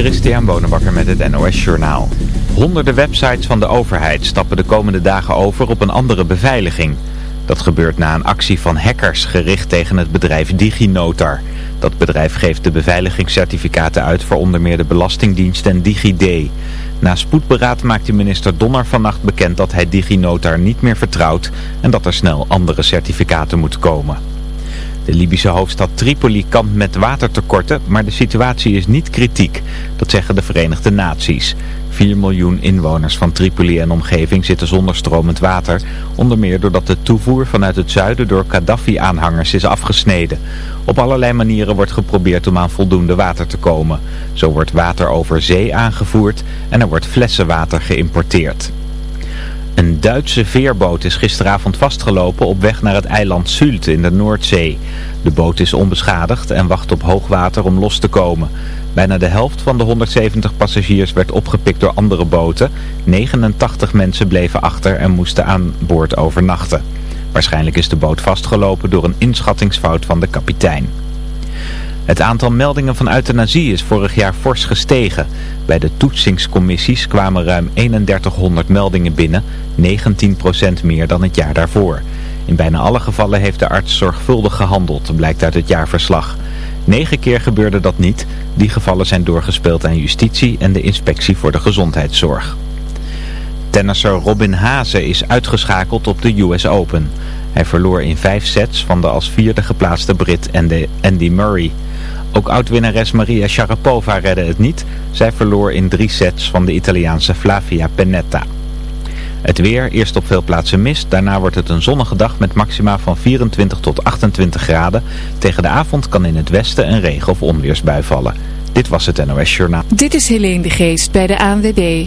Christian Bonenbakker met het NOS Journaal. Honderden websites van de overheid stappen de komende dagen over op een andere beveiliging. Dat gebeurt na een actie van hackers gericht tegen het bedrijf DigiNotar. Dat bedrijf geeft de beveiligingscertificaten uit voor onder meer de Belastingdienst en DigiD. Na spoedberaad maakte minister Donner vannacht bekend dat hij DigiNotar niet meer vertrouwt en dat er snel andere certificaten moeten komen. De Libische hoofdstad Tripoli kampt met watertekorten, maar de situatie is niet kritiek. Dat zeggen de Verenigde Naties. 4 miljoen inwoners van Tripoli en omgeving zitten zonder stromend water. Onder meer doordat de toevoer vanuit het zuiden door Gaddafi-aanhangers is afgesneden. Op allerlei manieren wordt geprobeerd om aan voldoende water te komen. Zo wordt water over zee aangevoerd en er wordt flessenwater geïmporteerd. Een Duitse veerboot is gisteravond vastgelopen op weg naar het eiland Sylt in de Noordzee. De boot is onbeschadigd en wacht op hoogwater om los te komen. Bijna de helft van de 170 passagiers werd opgepikt door andere boten. 89 mensen bleven achter en moesten aan boord overnachten. Waarschijnlijk is de boot vastgelopen door een inschattingsfout van de kapitein. Het aantal meldingen van euthanasie is vorig jaar fors gestegen. Bij de toetsingscommissies kwamen ruim 3100 meldingen binnen, 19% meer dan het jaar daarvoor. In bijna alle gevallen heeft de arts zorgvuldig gehandeld, blijkt uit het jaarverslag. Negen keer gebeurde dat niet. Die gevallen zijn doorgespeeld aan justitie en de inspectie voor de gezondheidszorg. Tennisser Robin Haase is uitgeschakeld op de US Open. Hij verloor in vijf sets van de als vierde geplaatste Brit Andy Murray. Ook oud-winnares Maria Sharapova redde het niet. Zij verloor in drie sets van de Italiaanse Flavia Pennetta. Het weer, eerst op veel plaatsen mist. Daarna wordt het een zonnige dag met maxima van 24 tot 28 graden. Tegen de avond kan in het westen een regen- of onweersbui vallen. Dit was het NOS Journaal. Dit is Helene de Geest bij de ANWB.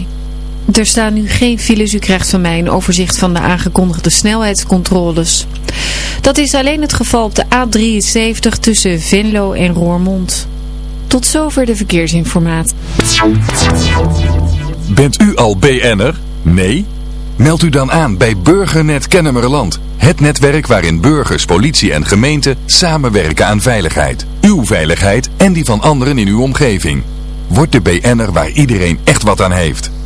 Er staan nu geen files. U krijgt van mij een overzicht van de aangekondigde snelheidscontroles. Dat is alleen het geval op de A73 tussen Venlo en Roermond. Tot zover de verkeersinformatie. Bent u al BN'er? Nee? Meld u dan aan bij Burgernet Kennemerland. Het netwerk waarin burgers, politie en gemeente samenwerken aan veiligheid. Uw veiligheid en die van anderen in uw omgeving. Word de BN'er waar iedereen echt wat aan heeft.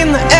in the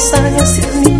mensajes y en mi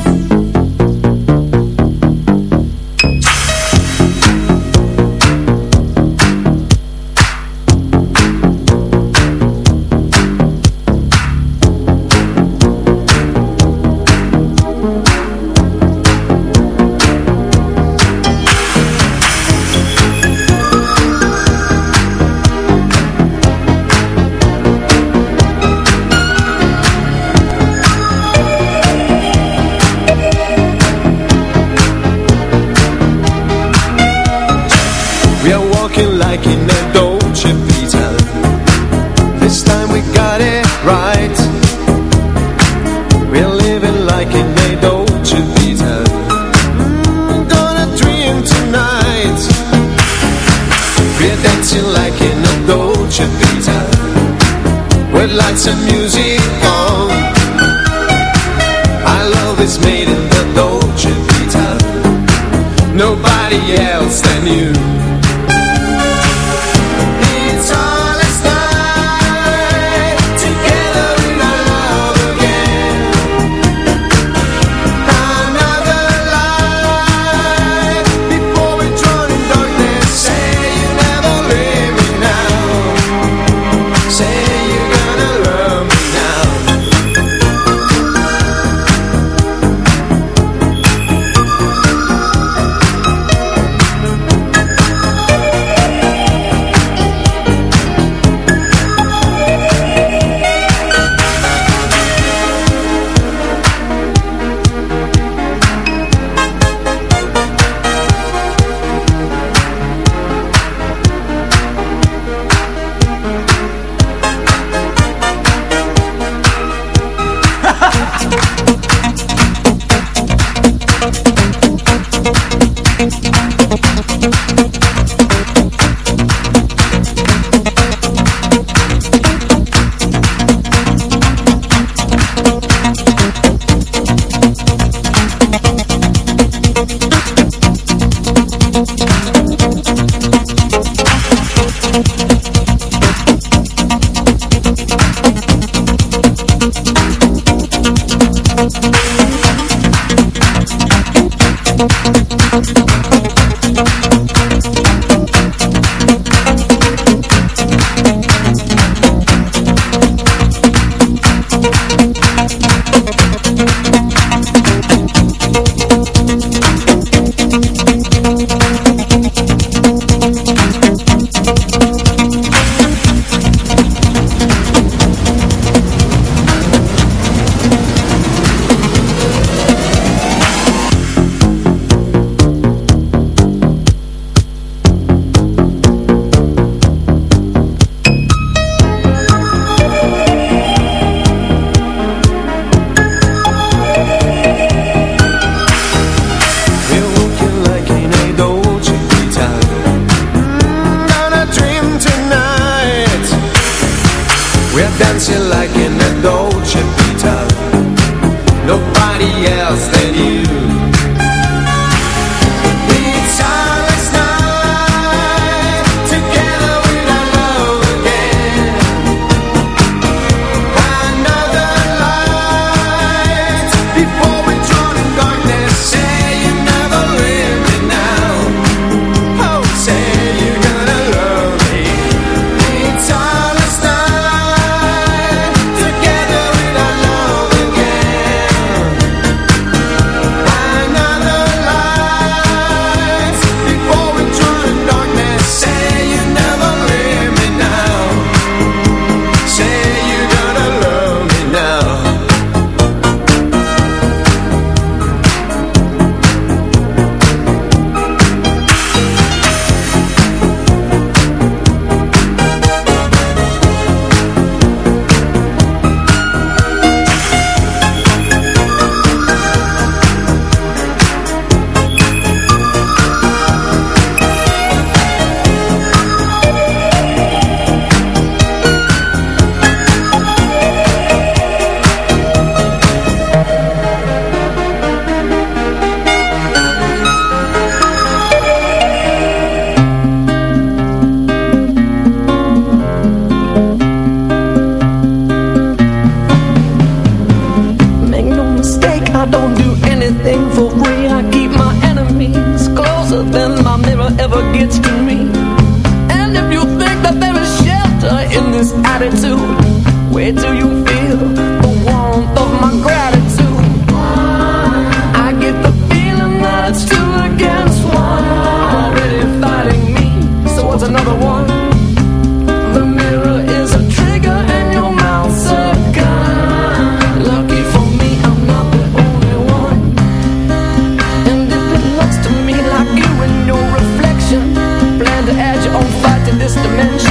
This dimension,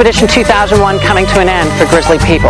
Expedition 2001 coming to an end for grizzly people.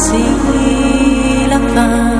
zie la fin.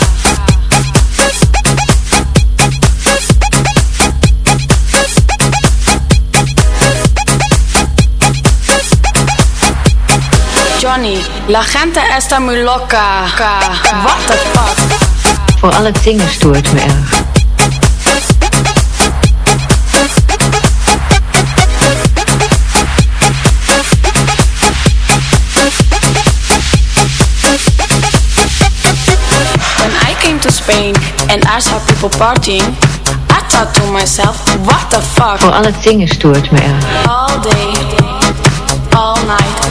Johnny, la gente está muy loca. What the fuck? Voor al het zingen stoort me erg. When I came to Spain and I saw people partying, I thought to myself, what the fuck? Voor al het zingen stoort me erg. All day, all night,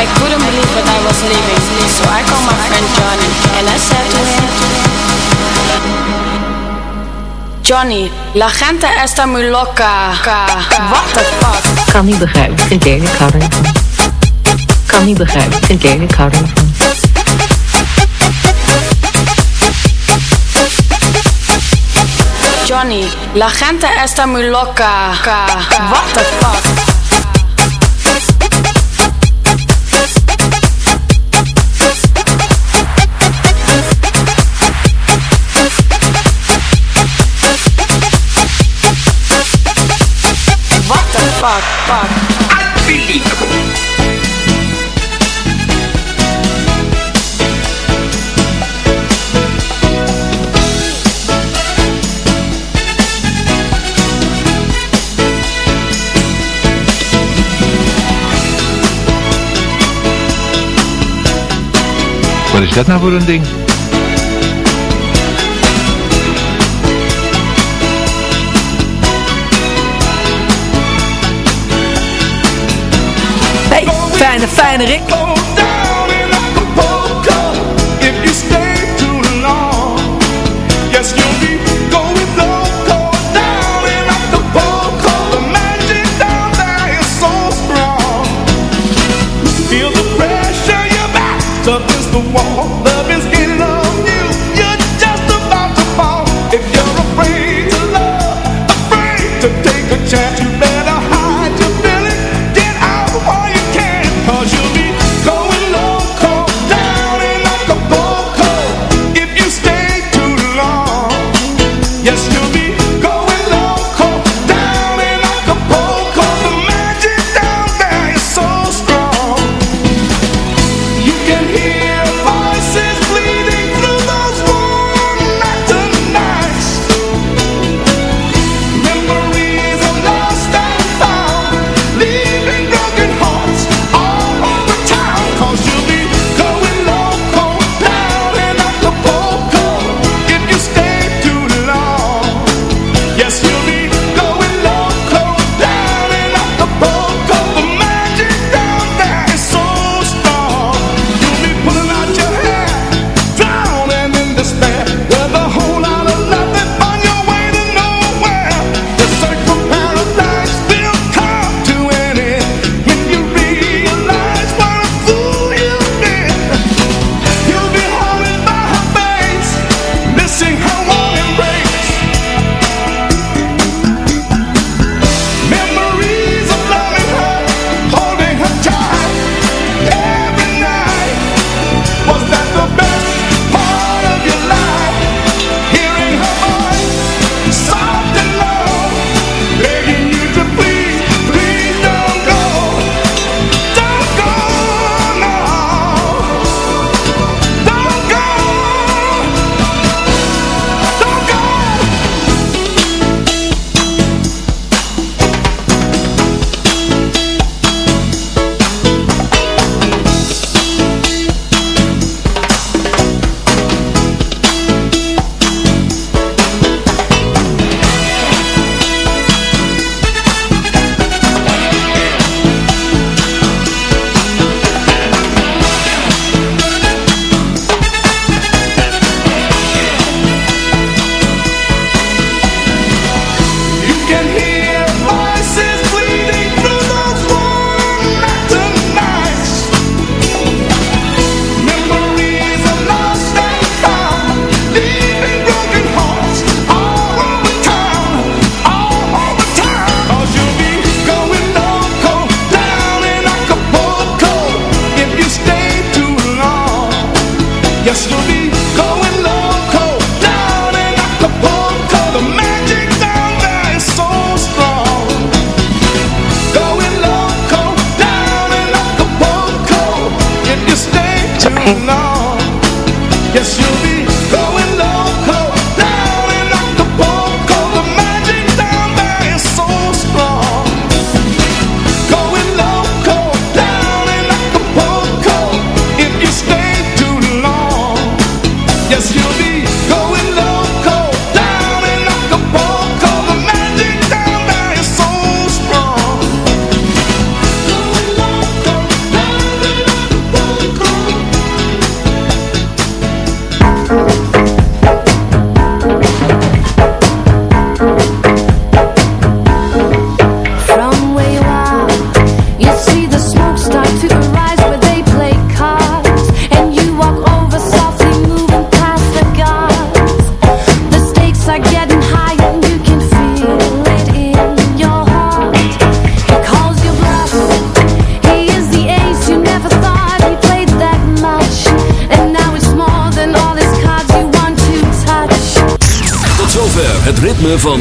I couldn't believe what I was living, so I called my friend Johnny and I said to him, Johnny, la gente está muy loca. What the fuck? Kan niet begrijpen, vind ik ik hou. Kan niet begrijpen, vind ik ik hou. Johnny, la gente está muy loca. What the fuck? Fuck? Fuck. Wat is dat nou voor een ding? Fijne Rick.